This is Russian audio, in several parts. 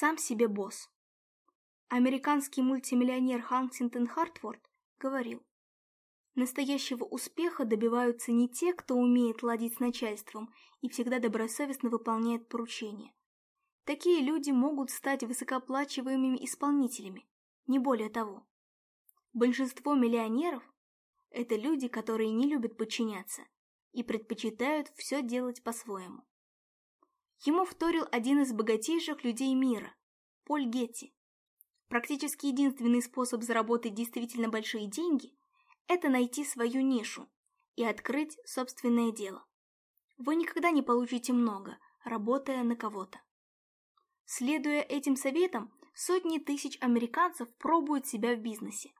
Сам себе босс. Американский мультимиллионер Хантингтон Хартфорд говорил, Настоящего успеха добиваются не те, кто умеет ладить с начальством и всегда добросовестно выполняет поручения. Такие люди могут стать высокооплачиваемыми исполнителями, не более того. Большинство миллионеров – это люди, которые не любят подчиняться и предпочитают все делать по-своему. Ему вторил один из богатейших людей мира – Поль Гетти. Практически единственный способ заработать действительно большие деньги – это найти свою нишу и открыть собственное дело. Вы никогда не получите много, работая на кого-то. Следуя этим советам, сотни тысяч американцев пробуют себя в бизнесе.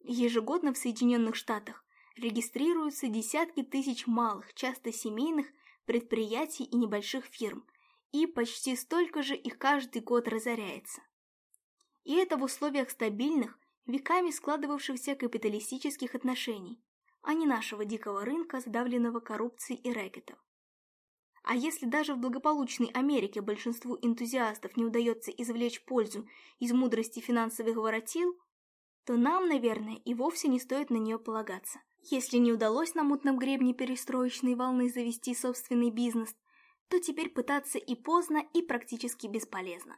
Ежегодно в Соединенных Штатах регистрируются десятки тысяч малых, часто семейных, предприятий и небольших фирм, и почти столько же их каждый год разоряется. И это в условиях стабильных, веками складывавшихся капиталистических отношений, а не нашего дикого рынка, сдавленного коррупцией и рэкетов. А если даже в благополучной Америке большинству энтузиастов не удается извлечь пользу из мудрости финансовых воротил, то нам, наверное, и вовсе не стоит на нее полагаться. Если не удалось на мутном гребне перестроечной волны завести собственный бизнес – то теперь пытаться и поздно, и практически бесполезно.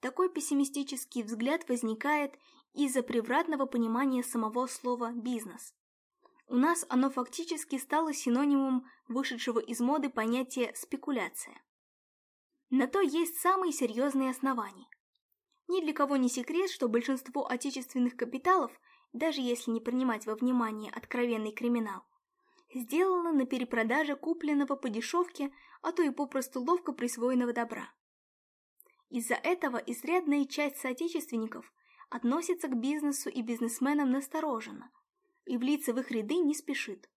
Такой пессимистический взгляд возникает из-за превратного понимания самого слова «бизнес». У нас оно фактически стало синонимом вышедшего из моды понятия «спекуляция». На то есть самые серьезные основания. Ни для кого не секрет, что большинство отечественных капиталов, даже если не принимать во внимание откровенный криминал – сделала на перепродаже купленного по дешевке, а то и попросту ловко присвоенного добра. Из-за этого изрядная часть соотечественников относится к бизнесу и бизнесменам настороженно и влиться в их ряды не спешит.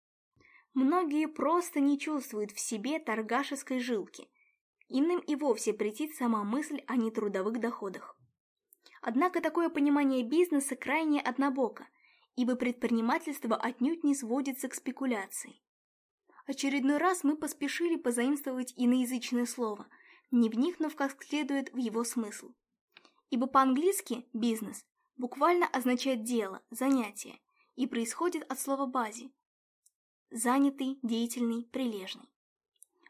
Многие просто не чувствуют в себе торгашеской жилки, иным и вовсе претит сама мысль о нетрудовых доходах. Однако такое понимание бизнеса крайне однобоко – ибо предпринимательство отнюдь не сводится к спекуляции. Очередной раз мы поспешили позаимствовать иноязычное слово, не вникнув как следует в его смысл. Ибо по-английски «бизнес» буквально означает «дело», «занятие» и происходит от слова «бази» – «занятый», «деятельный», «прилежный».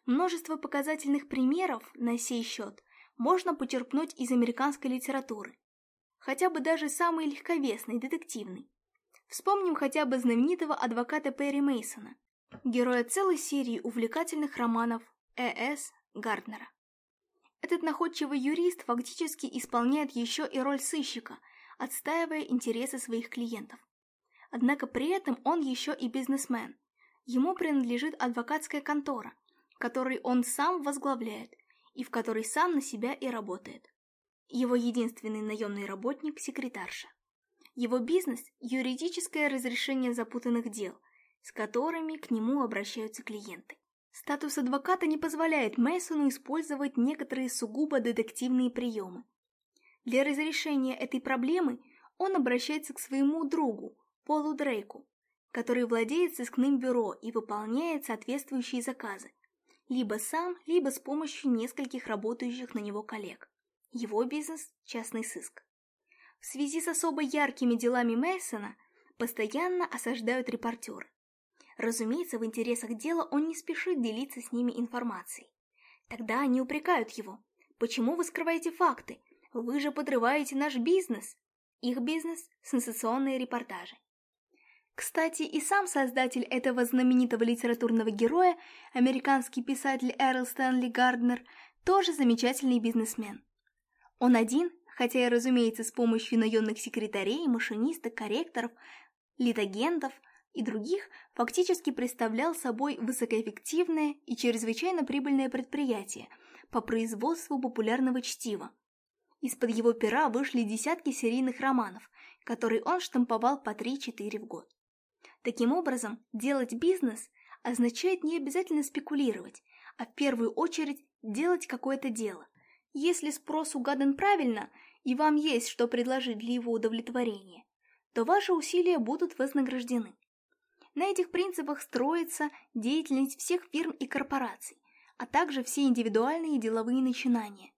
Множество показательных примеров на сей счет можно почерпнуть из американской литературы, хотя бы даже самый легковесный, детективный. Вспомним хотя бы знаменитого адвоката Перри Мейсона, героя целой серии увлекательных романов э Э.С. Гарднера. Этот находчивый юрист фактически исполняет еще и роль сыщика, отстаивая интересы своих клиентов. Однако при этом он еще и бизнесмен. Ему принадлежит адвокатская контора, которой он сам возглавляет и в которой сам на себя и работает. Его единственный наемный работник – секретарша. Его бизнес – юридическое разрешение запутанных дел, с которыми к нему обращаются клиенты. Статус адвоката не позволяет Мейсону использовать некоторые сугубо детективные приемы. Для разрешения этой проблемы он обращается к своему другу, Полу Дрейку, который владеет сыскным бюро и выполняет соответствующие заказы, либо сам, либо с помощью нескольких работающих на него коллег. Его бизнес – частный сыск в связи с особо яркими делами Мейсона постоянно осаждают репортеры. Разумеется, в интересах дела он не спешит делиться с ними информацией. Тогда они упрекают его. Почему вы скрываете факты? Вы же подрываете наш бизнес. Их бизнес – сенсационные репортажи. Кстати, и сам создатель этого знаменитого литературного героя, американский писатель Эрл Стэнли Гарднер, тоже замечательный бизнесмен. Он один хотя и, разумеется, с помощью наемных секретарей, машинисток, корректоров, литагентов и других, фактически представлял собой высокоэффективное и чрезвычайно прибыльное предприятие по производству популярного чтива. Из-под его пера вышли десятки серийных романов, которые он штамповал по 3-4 в год. Таким образом, делать бизнес означает не обязательно спекулировать, а в первую очередь делать какое-то дело. Если спрос угадан правильно – и вам есть что предложить для его удовлетворения, то ваши усилия будут вознаграждены. На этих принципах строится деятельность всех фирм и корпораций, а также все индивидуальные и деловые начинания.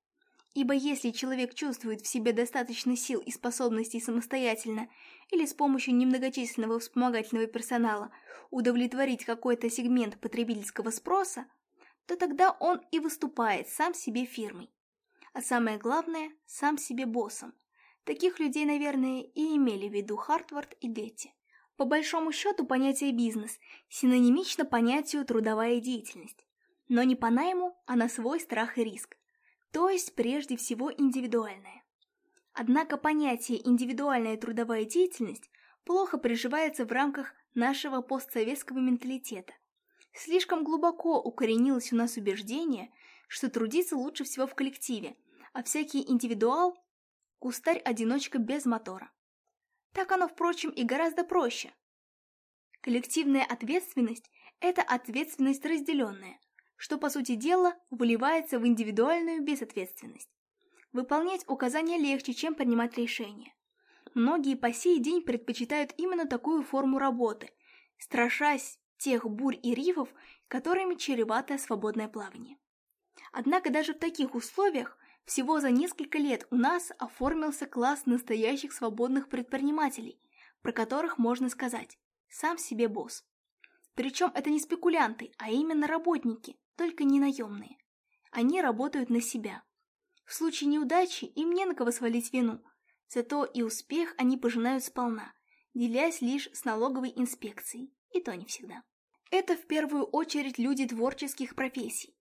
Ибо если человек чувствует в себе достаточно сил и способностей самостоятельно или с помощью немногочисленного вспомогательного персонала удовлетворить какой-то сегмент потребительского спроса, то тогда он и выступает сам себе фирмой а самое главное – сам себе боссом. Таких людей, наверное, и имели в виду Хартвард и Гетти. По большому счету понятие «бизнес» синонимично понятию «трудовая деятельность», но не по найму, а на свой страх и риск, то есть прежде всего индивидуальное. Однако понятие «индивидуальная трудовая деятельность» плохо приживается в рамках нашего постсоветского менталитета. Слишком глубоко укоренилось у нас убеждение, что трудиться лучше всего в коллективе, а всякий индивидуал – кустарь-одиночка без мотора. Так оно, впрочем, и гораздо проще. Коллективная ответственность – это ответственность разделенная, что, по сути дела, выливается в индивидуальную безответственность. Выполнять указания легче, чем принимать решения. Многие по сей день предпочитают именно такую форму работы, страшась тех бурь и рифов, которыми чревато свободное плавание. Однако даже в таких условиях всего за несколько лет у нас оформился класс настоящих свободных предпринимателей, про которых можно сказать «сам себе босс». Причем это не спекулянты, а именно работники, только не наемные. Они работают на себя. В случае неудачи им не на кого свалить вину, зато и успех они пожинают сполна, делясь лишь с налоговой инспекцией, и то не всегда. Это в первую очередь люди творческих профессий,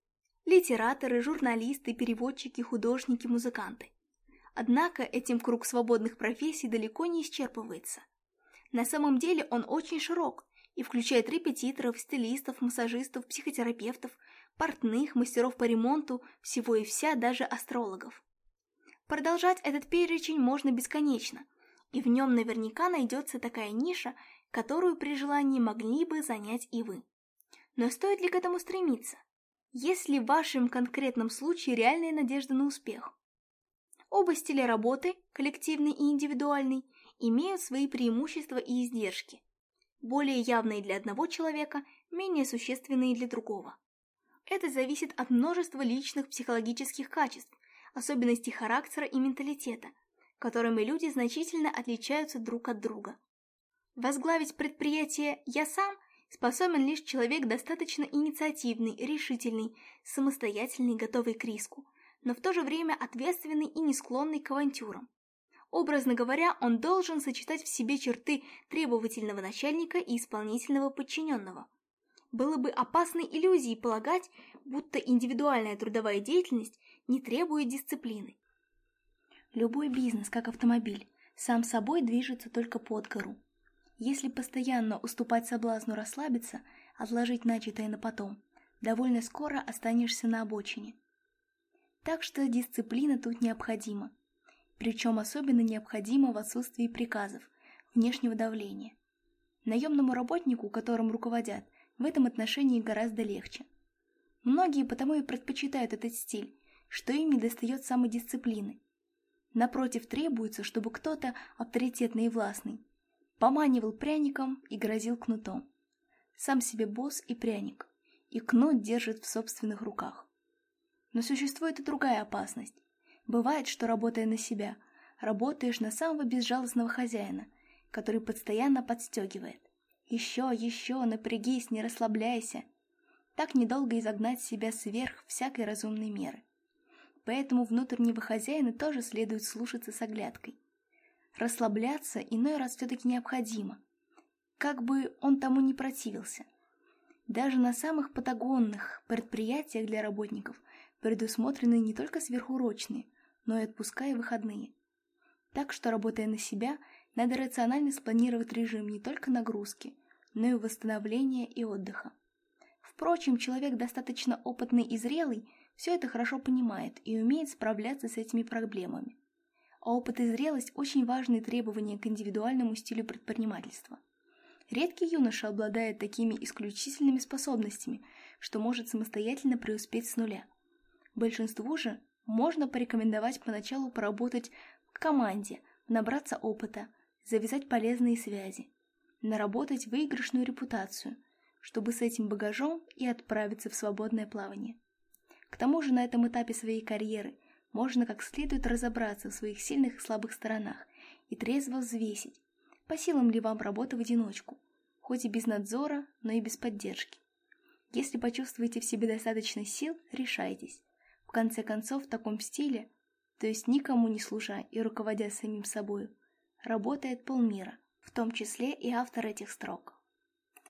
литераторы, журналисты, переводчики, художники, музыканты. Однако этим круг свободных профессий далеко не исчерпывается. На самом деле он очень широк и включает репетиторов, стилистов, массажистов, психотерапевтов, портных, мастеров по ремонту, всего и вся, даже астрологов. Продолжать этот перечень можно бесконечно, и в нем наверняка найдется такая ниша, которую при желании могли бы занять и вы. Но стоит ли к этому стремиться? Есть ли в вашем конкретном случае реальная надежда на успех? Оба стиля работы, коллективный и индивидуальный, имеют свои преимущества и издержки. Более явные для одного человека, менее существенные для другого. Это зависит от множества личных психологических качеств, особенностей характера и менталитета, которыми люди значительно отличаются друг от друга. Возглавить предприятие «я сам» – способен лишь человек достаточно инициативный, решительный, самостоятельный, готовый к риску, но в то же время ответственный и не склонный к авантюрам. Образно говоря, он должен сочетать в себе черты требовательного начальника и исполнительного подчиненного. Было бы опасной иллюзией полагать, будто индивидуальная трудовая деятельность не требует дисциплины. Любой бизнес, как автомобиль, сам собой движется только под гору. Если постоянно уступать соблазну расслабиться, отложить начатое на потом, довольно скоро останешься на обочине. Так что дисциплина тут необходима. Причем особенно необходима в отсутствии приказов, внешнего давления. Наемному работнику, которым руководят, в этом отношении гораздо легче. Многие потому и предпочитают этот стиль, что им не недостает самодисциплины. Напротив, требуется, чтобы кто-то авторитетный и властный поманивал пряником и грозил кнутом. Сам себе босс и пряник, и кнут держит в собственных руках. Но существует и другая опасность. Бывает, что работая на себя, работаешь на самого безжалостного хозяина, который постоянно подстегивает. Еще, еще, напрягись, не расслабляйся. Так недолго изогнать себя сверх всякой разумной меры. Поэтому внутреннего хозяина тоже следует слушаться с оглядкой – расслабляться иной раз все-таки необходимо, как бы он тому не противился. Даже на самых патагонных предприятиях для работников предусмотрены не только сверхурочные, но и отпуска и выходные. Так что, работая на себя, надо рационально спланировать режим не только нагрузки, но и восстановления и отдыха. Впрочем, человек достаточно опытный и зрелый все это хорошо понимает и умеет справляться с этими проблемами. А опыт и зрелость – очень важные требования к индивидуальному стилю предпринимательства. Редкий юноша обладает такими исключительными способностями, что может самостоятельно преуспеть с нуля. Большинству же можно порекомендовать поначалу поработать в команде, набраться опыта, завязать полезные связи, наработать выигрышную репутацию, чтобы с этим багажом и отправиться в свободное плавание. К тому же на этом этапе своей карьеры – можно как следует разобраться в своих сильных и слабых сторонах и трезво взвесить, по силам ли вам работа в одиночку, хоть и без надзора, но и без поддержки. Если почувствуете в себе достаточно сил, решайтесь. В конце концов, в таком стиле, то есть никому не служа и руководя самим собою, работает полмира, в том числе и автор этих строк.